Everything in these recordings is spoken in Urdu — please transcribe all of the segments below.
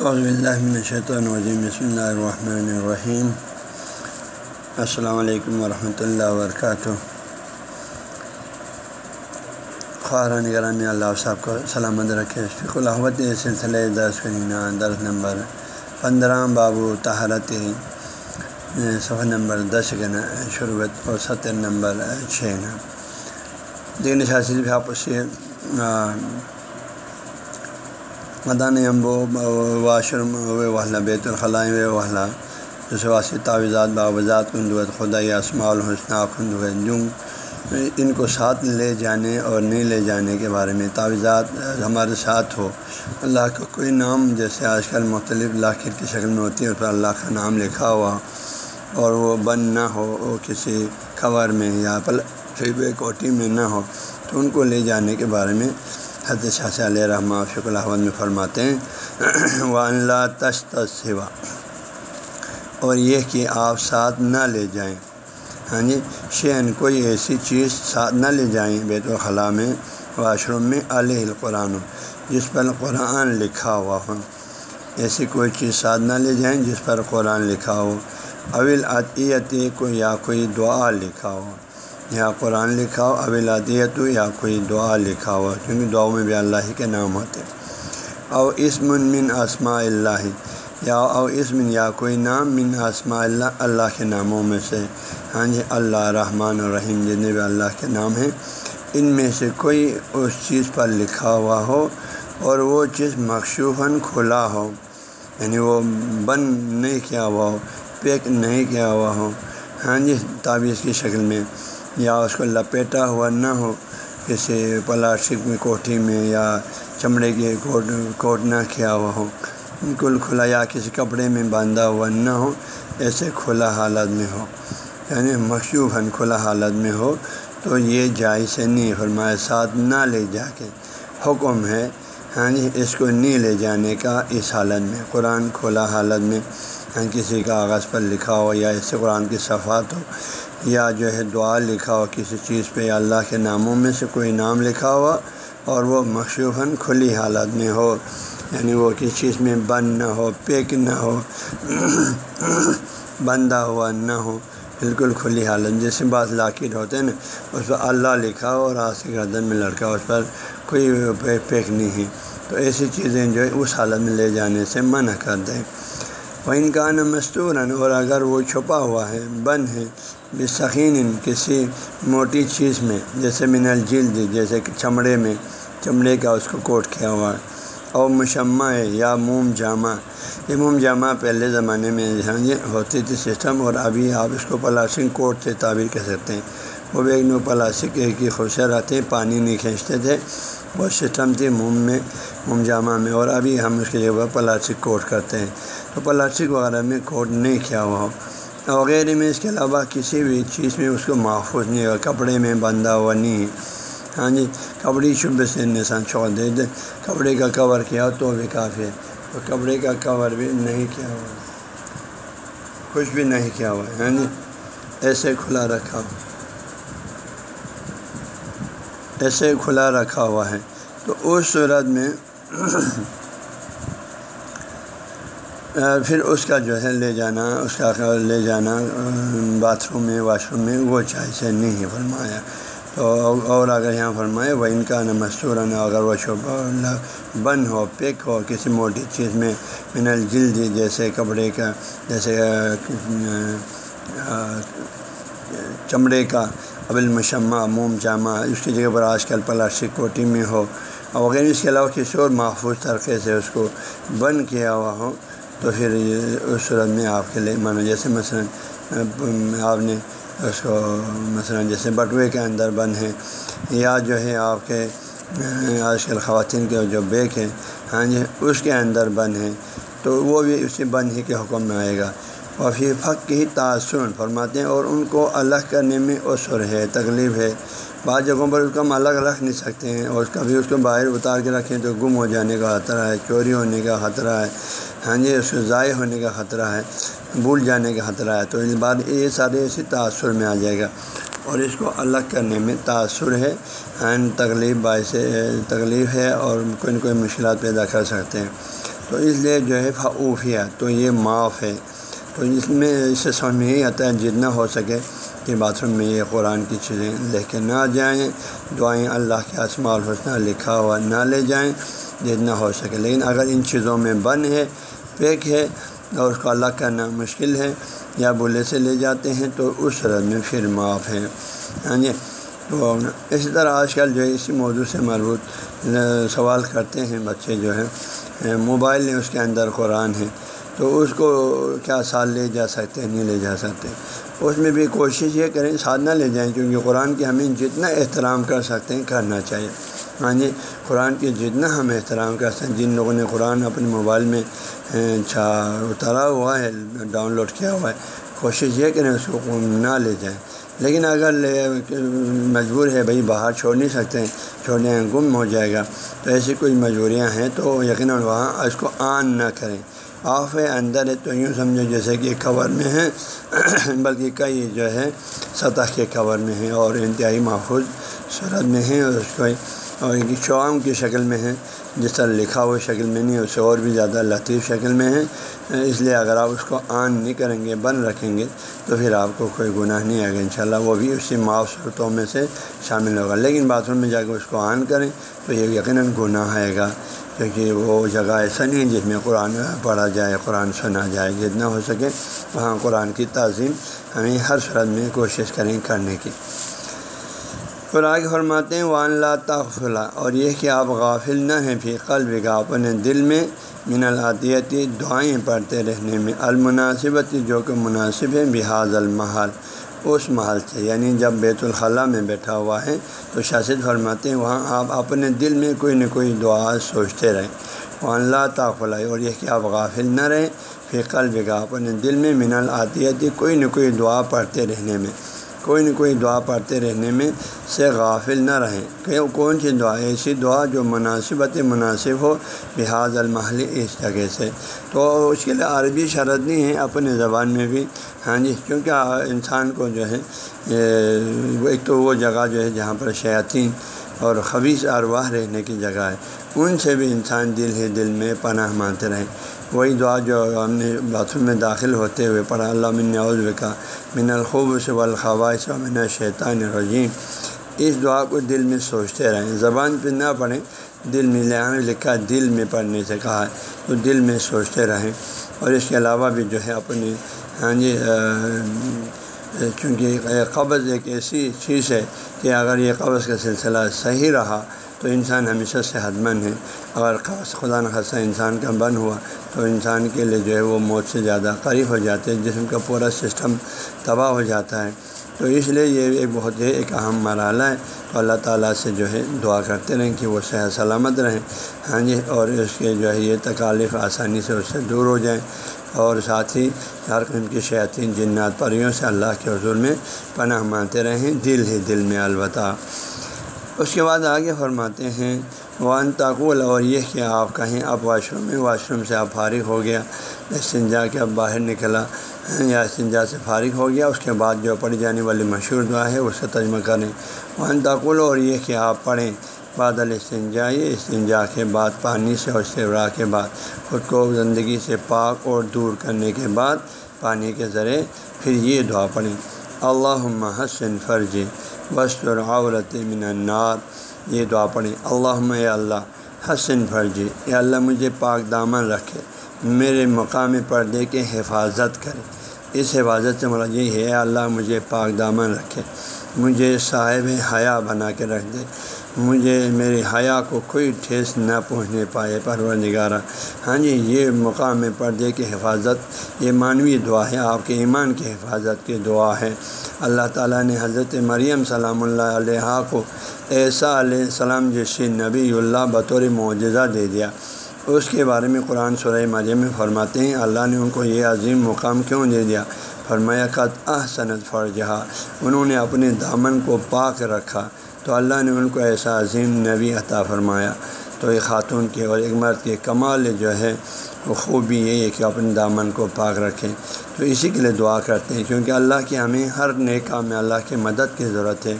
الشیطان الرجیم بسم اللہ الرحمن الرحیم السلام علیکم ورحمۃ اللہ وبرکاتہ خواہ نگرانی، اللہ صاحب کو سلامت رکھے. فک الحمد سلسلہ درس کرینا، درس نمبر پندرہ بابو تہارت صفحہ نمبر دس کے نا شروعت اور ستر نمبر چھ نا۔ دین شاثر بھی آپ سے مدان امبو واش روم وحلہ، بیت الخلائیں و وحلہ۔ جیسے واسی تعویذات باوضات کندوت خدا اسماع الحسنہ خندوت جنگ۔ ان کو ساتھ لے جانے اور نہیں لے جانے کے بارے میں تعویذات ہمارے ساتھ ہو۔ اللہ کا کوئی نام جیسے آج کل مختلف لاکھر کی شکل میں ہوتی ہے اس پر اللہ کا نام لکھا ہوا۔ اور وہ بند نہ ہو، وہ کسی کور میں یا پل کوٹی میں نہ ہو۔ تو ان کو لے جانے کے بارے میں حضرت شاہ علیہ رحمٰ فک الحمد میں فرماتے ہیں وہ اللہ تشت سوا اور یہ کہ آپ ساتھ نہ لے جائیں۔ ہاں جی شین کوئی ایسی چیز ساتھ نہ لے جائیں بیت الخلاء میں واش روم میں علیہ القرآن، جس پر قرآن لکھا ہوا ہو۔ ایسی کوئی چیز ساتھ نہ لے جائیں جس پر قرآن لکھا ہو۔ اول عطیت کو یا کوئی دعا لکھا ہو۔ یا قرآن لکھا ہو ابل عطیت ہو یا کوئی دعا لکھا ہوا کیونکہ دعاؤں میں بھی اللہ ہی کے نام ہوتے۔ او اسم من اسماء اللہ۔ یا او اسم یا کوئی نام من اسماء اللہ اللہ کے ناموں میں سے۔ ہاں جی اللہ رحمٰن الرحیم جتنے بھی اللہ کے نام ہیں، ان میں سے کوئی اس چیز پر لکھا ہوا ہو اور وہ چیز مخصوفاً کھلا ہو۔ یعنی وہ بند نہیں کیا ہوا ہو، پیک نہیں کیا ہوا ہو۔ ہاں جی تعویذ کی شکل میں۔ یا اس کو لپیٹا ہوا نہ ہو کسی پلاسٹک میں کوٹھی میں یا چمڑے کے کوٹ کوٹ نہ کیا ہوا ہو۔ بالکل کھلا یا کسی کپڑے میں باندھا ہوا نہ ہو، ایسے کھلا حالت میں ہو۔ یعنی مخصوصاً کھلا حالت میں ہو، تو یہ جائز نہیں، فرمایا ساتھ نہ لے جا کے۔ حکم ہے ہاں جی اس کو نہیں لے جانے کا اس حالت میں۔ قرآن کھلا حالت میں ہاں کسی کاغذ پر لکھا ہو یا ایسے قرآن کی صفحات ہو یا جو ہے دعا لکھا ہو کسی چیز پہ، یا اللہ کے ناموں میں سے کوئی نام لکھا ہوا اور وہ مخصوصاً کھلی حالت میں ہو یعنی وہ کسی چیز میں بند نہ ہو، پیک نہ ہو، بندہ ہوا نہ ہو، بالکل کھلی حالت جیسے بعض لاکٹ ہوتے ہیں نا، اس پر اللہ لکھا ہو اور آس کے گردن میں لڑکا اس پر کوئی پیک نہیں ہے۔ تو ایسی چیزیں جو ہے اس حالت میں لے جانے سے منع کر دیں۔ وہ ان کا مستور اور اگر وہ چھپا ہوا ہے، بند ہے بسخین کسی موٹی چیز میں، جیسے من الجلد، جیسے کہ چمڑے میں، چمڑے کا اس کو کوٹ کیا ہوا۔ ہے اور مشمع ہے یا موم جامع۔ یہ موم جامع پہلے زمانے میں ہوتی تھی سسٹم، اور ابھی آپ اس کو پلاسٹک کوٹ سے تعبیر کر سکتے ہیں۔ وہ بھی ایک نو پلاسٹک کی خوبصورت آتے ہیں، پانی نہیں کھینچتے تھے۔ وہ سسٹم تھی موم میں، موم جامع میں، اور ابھی ہم اس کی جگہ پلاسٹک کوٹ کرتے ہیں۔ تو پلاسٹک وغیرہ میں کوٹ نہیں کیا ہوا۔ ہو وغیرہ میں اس کے علاوہ کسی بھی چیز میں اس کو محفوظ نہیں ہوگا کپڑے میں بندھا ہوا نہیں۔ ہے ہاں جی کپڑے شبے سے انسان چھوڑ دے دے۔ کپڑے کا کور کیا ہو تو بھی کافی ہے۔ تو کپڑے کا کور بھی نہیں کیا ہوا۔ کچھ بھی نہیں کیا ہوا۔ ہے ہاں جی ایسے کھلا رکھا۔ ہو ایسے کھلا رکھا ہوا ہے۔ تو اس صورت میں پھر اس کا جو ہے لے جانا، اس کا لے جانا، باتھ روم میں، واش روم میں، وہ چاہے سے نہیں فرمایا۔ تو اور اگر یہاں فرمائے وہ ان کا نہ مستور نہ اگر وہ شعبہ بند ہو پیک ہو، کسی موٹی چیز میں، من الجلد، جیسے کپڑے کا، جیسے چمڑے کا ابل مشمہ موم جامع، اس کی جگہ پر آج کل پلاسٹک کوٹی میں ہو وغیرہ، اس کے علاوہ کسی اور محفوظ طریقے سے اس کو بند کیا ہوا ہو۔ تو پھر اس صورت میں آپ کے لیے مانو جیسے مثلاً آپ نے اس کو مثلاً جیسے بٹوے کے اندر بند ہیں یا جو ہے آپ کے آج کل خواتین کے جو بیگ ہیں ہاں جی اس کے اندر بند ہیں تو وہ بھی اسی بند ہی کے حکم میں آئے گا۔ اور پھر کی تاثر فرماتے ہیں اور ان کو الگ کرنے میں عصر ہے، تکلیف ہے۔ بعض جگہوں پر اس کو ہم الگ رکھ نہیں سکتے ہیں اور کبھی اس کو باہر اتار کے رکھیں تو گم ہو جانے کا خطرہ ہے، چوری ہونے کا خطرہ ہے۔ ہاں جی اس کو ضائع ہونے کا خطرہ ہے، بھول جانے کا خطرہ ہے۔ تو اس بات یہ سارے اسی تأثر میں آ جائے گا۔ اور اس کو الگ کرنے میں تأثر ہے ہاں، تکلیف باعث تکلیف ہے اور کوئی نہ کوئی مشکلات پیدا کر سکتے ہیں۔ تو اس لیے جو ہے فعوفیہ، تو یہ معاف ہے۔ تو اس میں اس سے سمجھ میں یہی آتا ہے جتنا ہو سکے کہ باتھ روم میں یہ قرآن کی چیزیں لے کے نہ جائیں، دعائیں اللہ کے اسماع الحسنہ لکھا ہوا نہ لے جائیں، جتنا ہو سکے۔ لیکن اگر ان چیزوں میں بن ہے پیک ہے اور اس کو الگ کرنا مشکل ہے یا بولے سے لے جاتے ہیں، تو اس صورت میں پھر معاف ہے۔ ہاں جی؟ تو اسی طرح آج کل جو ہے اسی موضوع سے مربوط سوال کرتے ہیں بچے جو ہیں، موبائل نے اس کے اندر قرآن ہے۔ تو اس کو کیا سال لے جا سکتے ہیں، نہیں لے جا سکتے اس میں بھی کوشش یہ کریں ساتھ نہ لے جائیں، کیونکہ قرآن کی ہمیں جتنا احترام کر سکتے ہیں، کرنا چاہیے۔ ہاں جی قرآن کی جتنا ہم احترام کر سکتے ہیں، جن لوگوں نے قرآن اپنے موبائل میں اچھا اتارا ہوا ہے، ڈاؤن لوڈ کیا ہوا ہے، کوشش یہ کریں اس کو نہ لے جائیں۔ لیکن اگر مجبور ہے، بھائی باہر چھوڑ نہیں سکتے چھوڑنے گم ہو جائے گا، تو ایسی کوئی مجبوریاں ہیں، تو یقیناً وہاں اس کو آن نہ کریں۔ آف ہے اندر ہے تو یوں سمجھو جیسے کہ کور میں ہے بلکہ کئی جو ہے سطح کے کور میں ہیں اور انتہائی محفوظ صورت میں ہیں اور اس کو اور شعام کی شکل میں ہے جس طرح لکھا ہوئے شکل میں نہیں، اس سے اور بھی زیادہ لطیف شکل میں ہے اس لیے اگر آپ اس کو آن نہیں کریں گے، بند رکھیں گے، تو پھر آپ کو کوئی گناہ نہیں آئے گا، انشاءاللہ۔ وہ بھی اسی معاف صورتوں میں سے شامل ہوگا۔ لیکن باتھ روم میں جا کے اس کو آن کریں تو یہ یقیناً گناہ آئے گا۔ کیونکہ وہ جگہ ایسا نہیں ہے جس میں قرآن پڑھا جائے، قرآن سنا جائے، جتنا ہو سکے وہاں قرآن کی تعظیم ہمیں ہر صورت میں کوشش کریں کرنے کی۔ قرآن فرماتے ہیں وان لا تغفلا اور یہ کہ آپ غافل نہ ہیں پھر قلب کا اپنے دل میں من العطیتی دعائیں پڑھتے رہنے میں، المناسبتی جو کہ مناسب ہے بحاظ المحل۔ اس محل سے۔ یعنی جب بیت الخلاء میں بیٹھا ہوا ہے تو شاشد فرماتے ہیں، وہاں آپ اپنے دل میں کوئی نہ کوئی دعا سوچتے رہیں۔ وہاں اللہ تعالیٰ اور یہ کہ آپ غافل نہ رہیں۔ پھر قلب کا اپنے دل میں من العطیتی کوئی نہ کوئی دعا پڑھتے رہنے میں۔ کوئی نہ کوئی دعا پڑھتے رہنے میں سے غافل نہ رہیں۔ کہ کون سی دعا؟ ایسی دعا جو مناسبت مناسب ہو لحاظ المحل اس جگہ سے۔ تو اس کے لیے عربی شرط نہیں ہے اپنے زبان میں بھی۔ ہاں جی کیونکہ انسان کو جو ہے ایک تو وہ جگہ جو ہے جہاں پر شیاطین اور خبیص ارواح رہنے کی جگہ ہے۔ ان سے بھی انسان دل ہی دل میں پناہ مانتے رہیں۔ وہی دعا جو ہم نے باتھ روم میں داخل ہوتے ہوئے پڑھا، اللہ من کا من الخوب سے والخواہش و من شیطان رضیم اس دعا کو دل میں سوچتے رہیں۔ زبان پہ نہ پڑھیں، دل میں لہٰذا لکھا، دل میں پڑھنے سے کہا۔ ہے تو دل میں سوچتے رہیں۔ اور اس کے علاوہ بھی جو ہے اپنی ہاں جی چونکہ قبض ایک ایسی چیز ہے کہ اگر یہ قبض کا سلسلہ صحیح رہا تو انسان ہمیشہ صحت مند ہے۔ اگر خاص خدا نخواستہ انسان کا بند ہوا تو انسان کے لیے جو ہے وہ موت سے زیادہ قریب ہو جاتے ہیں، جسم کا پورا سسٹم تباہ ہو جاتا ہے۔ تو اس لیے یہ ایک بہت ہی ایک اہم مرحلہ ہے تو اللہ تعالیٰ سے جو ہے دعا کرتے رہیں کہ وہ صحت سلامت رہیں۔ ہاں جی اور اس کے جو ہے یہ تکالیف آسانی سے اس سے دور ہو جائیں۔ اور ساتھ ہی ہر قسم کی شیاطین، جنات، پریوں سے اللہ کے حضور میں پناہ مانتے رہیں۔ دل ہی دل میں البتہ اس کے بعد آگے فرماتے ہیں وان تاقول اور یہ کہ آپ کہیں آپ واش روم میں، واش روم سے آپ فارغ ہو گیا، استنجا کے اب باہر نکلا، یا استنجا سے فارغ ہو گیا، اس کے بعد جو پڑھی جانے والی مشہور دعا ہے، اس کا ترجمہ کریں۔ وان تاقول اور یہ کہ آپ پڑھیں بادل استنجا یہ استنجا کے بعد، پانی سے اور سیورا کے بعد، خود کو زندگی سے پاک اور دور کرنے کے بعد، پانی کے ذریعے پھر یہ دعا پڑھیں۔ اللہ حسن فرض وسط عورت من النار۔ یہ دعا پڑھیں اللہ اللہ، حسن فرجی۔ یا اللہ، مجھے پاک دامن رکھے۔ میرے مقام پردے کے حفاظت کرے۔ اس حفاظت سے مراد یہ ہے اللہ، مجھے پاک دامن رکھے۔ مجھے صاحب حیا بنا کے رکھ دے۔ مجھے میری حیا کو کوئی ٹھیس نہ پہنچنے پائے پرور نگارہ ہاں جی یہ مقام پردے کی حفاظت، یہ معنوی دعا ہے، آپ کے ایمان کی حفاظت کی دعا ہے۔ اللہ تعالیٰ نے حضرت مریم سلام اللہ علیہ کو ایسا علیہ السلام جیسے نبی اللہ بطور معجزہ دے دیا۔ اس کے بارے میں قرآن سورہ مریم میں فرماتے ہیں، اللہ نے ان کو یہ عظیم مقام کیوں دے دیا؟ فرمایا قط احسنت فرجہ انہوں نے اپنے دامن کو پاک رکھا۔ تو اللہ نے ان کو ایسا عظیم نبی عطا فرمایا۔ تو ایک خاتون کے اور ایک مرد کے کمال جو ہے، وہ خوبی یہ ہے کہ اپنے دامن کو پاک رکھیں۔ تو اسی کے لیے دعا کرتے ہیں، کیونکہ اللہ کی ہمیں ہر نئے کام میں اللہ کی مدد کی ضرورت ہے،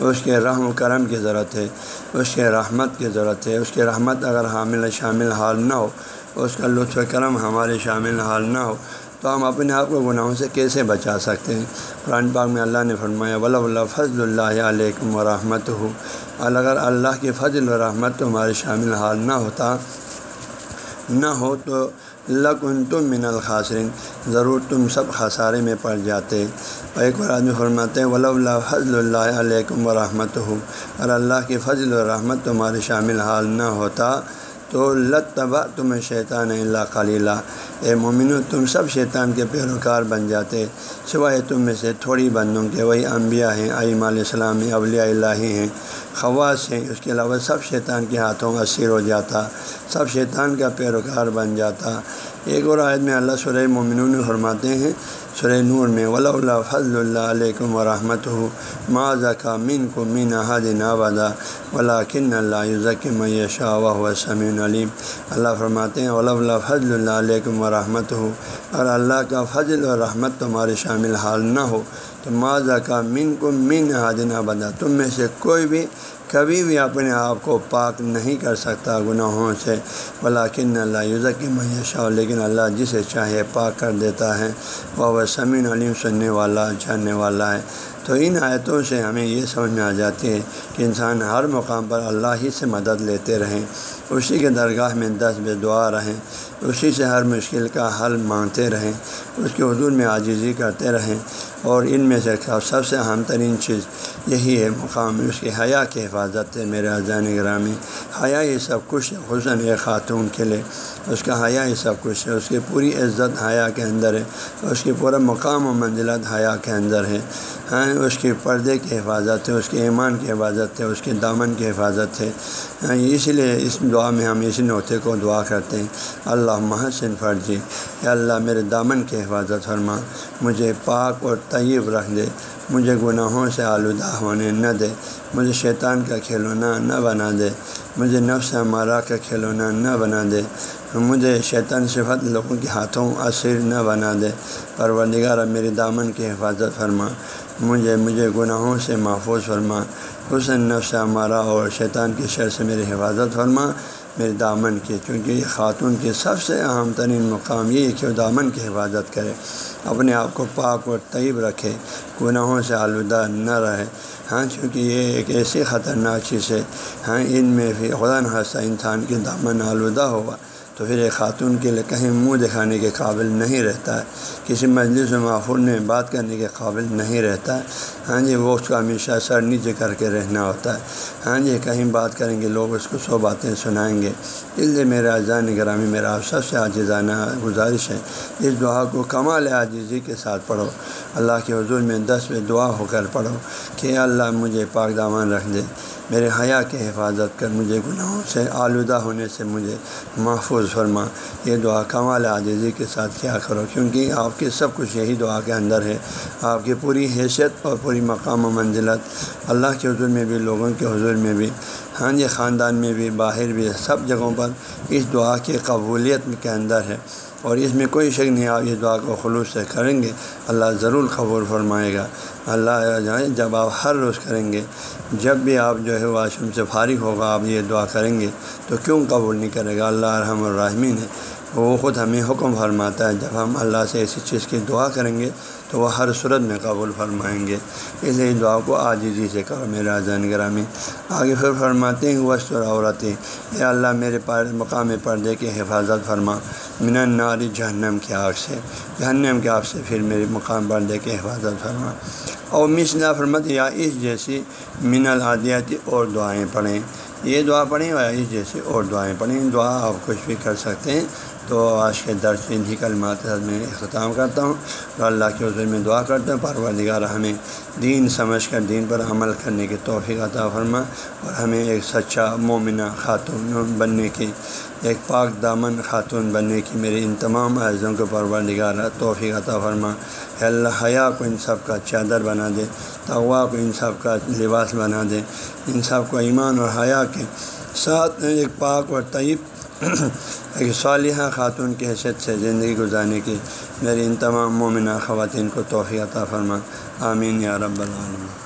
اس کے رحم و کرم کی ضرورت ہے، اس کے رحمت کی ضرورت ہے، اس کے رحمت اگر حامل شامل حال نہ ہو، اس کا لطف کرم ہمارے شامل حال نہ ہو، تو ہم اپنے آپ کو گناہوں سے کیسے بچا سکتے ہیں؟ قرآن پاک میں اللہ نے فرمایا ولا اللہ فضل اللہ علیکم و رحمت ہو اگر اللہ کی فضل و رحمت تمہارے شامل حال نہ ہوتا، نہ ہو تو لکن تم من الخاصرین ضرور تم سب خسارے میں پڑ جاتے۔ اور ایک بار آدمی فرماتے ہیں ولا اللہ فضل اللہ علیکم و رحمت ہو اور اللہ کی فضل و رحمت تمہارے شامل حال نہ ہوتا تو لتبا تم شیطان اللہ خلیلہ اے مومن تم سب شیطان کے پیروکار بن جاتے۔ سوائے تم میں سے تھوڑی بندوں کے وہی انبیاء ہیں عیم علیہ السلام ہیں اولیاء اللہ ہیں۔ خواص ہیں۔ اس کے علاوہ سب شیطان کے ہاتھوں اسیر ہو جاتا، سب شیطان کا پیروکار بن جاتا۔ ایک اور عائد میں اللہ سر مومنون فرماتے ہیں سر نور میں ولا اللہ فضل اللہ علیکم و رحمت ہو ما ذکا مین کو مین احد نابادا ولا کن اللہ ذکم شاہ و سمین علیم اللہ فرماتے ہیں ولا اللہ فضل اللہ علیکم و ہو اور اللہ کا فضل و رحمت تمہارے شامل حال نہ ہو تو ما ذکا مین کو مین احد نابادا تم میں سے کوئی بھی کبھی بھی اپنے آپ کو پاک نہیں کر سکتا گناہوں سے۔ ولاکن اللہ یوزک معیشہ لیکن اللہ جسے چاہے پاک کر دیتا ہے۔ وہ سمین علیم، سننے والا، جاننے والا ہے۔ تو ان آیتوں سے ہمیں یہ سمجھ میں آ جاتی ہے کہ انسان ہر مقام پر اللہ ہی سے مدد لیتے رہیں۔ اسی کے درگاہ میں دس بے دعا رہیں۔ اسی سے ہر مشکل کا حل مانگتے رہیں، اس کے حضور میں عاجزی کرتے رہیں، اور ان میں سے سب سے اہم ترین چیز یہی ہے، مقام اس کی حیا کی حفاظت ہے، میرے اذان گرامی حیا یہ سب کچھ حسن ایک خاتون کے لیے، اس کا حیا یہ سب کچھ ہے، اس کی پوری عزت حیا کے اندر ہے، اس کی پورا مقام و منزلت حیا کے اندر ہے ہاں اس کی پردے کی حفاظت ہے، اس کے ایمان کی حفاظت ہے، اس کے دامن کی حفاظت ہے ہاں، اسی لیے اس دعا میں ہم اسی نوتے کو دعا کرتے ہیں، اللہ اللہ محسن فرضی یا اللہ میرے دامن کی حفاظت فرما۔ مجھے پاک اور طیب رکھ دے۔ مجھے گناہوں سے آلودہ ہونے نہ دے۔ مجھے شیطان کا کھلونا نہ بنا دے۔ مجھے نفس ہمارا کا کھلونا نہ بنا دے۔ مجھے شیطان صفت لوگوں کے ہاتھوں اثر نہ بنا دے۔ پروردگار میری دامن کی حفاظت فرما۔ مجھے مجھے گناہوں سے محفوظ فرما۔ حسن نفس ہمارا اور شیطان کی شر سے میری حفاظت فرما۔ میرے دامن کی چونکہ یہ خاتون کے سب سے اہم ترین مقام یہ ہے کہ وہ دامن کی حفاظت کرے، اپنے آپ کو پاک و طیب رکھے، گناہوں سے آلودہ نہ رہے۔ ہاں چونکہ یہ ایک ایسی خطرناک چیز ہے۔ ہاں ان میں بھی خدا نخواستہ انسان کے دامن آلودہ ہوا تو پھر ایک خاتون کے لیے کہیں منہ دکھانے کے قابل نہیں رہتا۔ ہے کسی مجلس و معفول میں بات کرنے کے قابل نہیں رہتا۔ ہے ہاں جی وہ اس کو ہمیشہ سر نیچے کر کے رہنا ہوتا ہے۔ ہاں جی کہیں بات کریں گے، لوگ اس کو سو باتیں سنائیں گے۔ اس لیے میرا اذان گرامی، میرا آپ سب سے عاجزانہ گزارش ہے، اس دعا کو کمال عاجزی کے ساتھ پڑھو۔ اللہ کے حضور میں دس میں دعا ہو کر پڑھو کہ اللہ مجھے پاک دامان رکھ دے، میرے حیا کی حفاظت کر، مجھے گناہوں سے آلودہ ہونے سے مجھے محفوظ فرما۔ یہ دعا کمال عاجزی کے ساتھ کیا کرو، کیونکہ آپ کی سب کچھ یہی دعا کے اندر ہے۔ آپ کی پوری حیثیت اور پوری مقام و منزلت، اللہ کے حضور میں بھی، لوگوں کے حضور میں بھی ہاں جی خاندان میں بھی، باہر بھی، سب جگہوں پر اس دعا کی قبولیت کے اندر ہے۔ اور اس میں کوئی شک نہیں، آپ اس دعا کو خلوص سے کریں گے، اللہ ضرور قبول فرمائے گا۔ اللہ جب آپ ہر روز کریں گے، جب بھی آپ جو ہے واش روم سے فارغ ہوگا، آپ یہ دعا کریں گے، تو کیوں قبول نہیں کرے گا؟ اللہ رحم الرحمین ہے۔ وہ خود ہمیں حکم فرماتا ہے، جب ہم اللہ سے ایسی چیز کی دعا کریں گے تو وہ ہر صورت میں قبول فرمائیں گے۔ اس لیے دعا کو آجزی سے کرو میرا زین گرامی۔ آگے پھر فرماتے ہیں، وسط اور عورتیں یا اللہ میرے پار، مقام پردے کی حفاظت فرما۔ من ناری جہنم کی آگ سے۔ جہنم کی آگ سے پھر میرے مقام پردے کی حفاظت فرما۔ اور مسنا فرمت یا اس جیسی من العادیاتی اور دعائیں پڑھیں۔ یہ دعا پڑھیں یا اس جیسی اور دعائیں پڑھیں۔ دعا آپ کچھ بھی کر سکتے ہیں۔ تو آج کے درس انہی کلمات میں اختتام کرتا ہوں۔ اور اللہ کے حضور میں دعا کرتا ہوں، پروردگار ہمیں دین سمجھ کر، دین پر عمل کرنے کی توفیق عطا فرما اور ہمیں ایک سچا مومنہ خاتون بننے کی، ایک پاک دامن خاتون بننے کی میری ان تمام عرضوں کو پروردگار توفیق عطا فرما۔ اللہ، حیا کو ان سب کا چادر بنا دے تغوا کو ان سب کا لباس بنا دے۔ ان سب کو ایمان اور حیا کے ساتھ ایک پاک اور طیب ایک صالحہ خاتون کی حیثیت سے زندگی گزارنے کی میری ان تمام مومنہ خواتین کو توفیع عطا فرما آمین یا رب العالمین.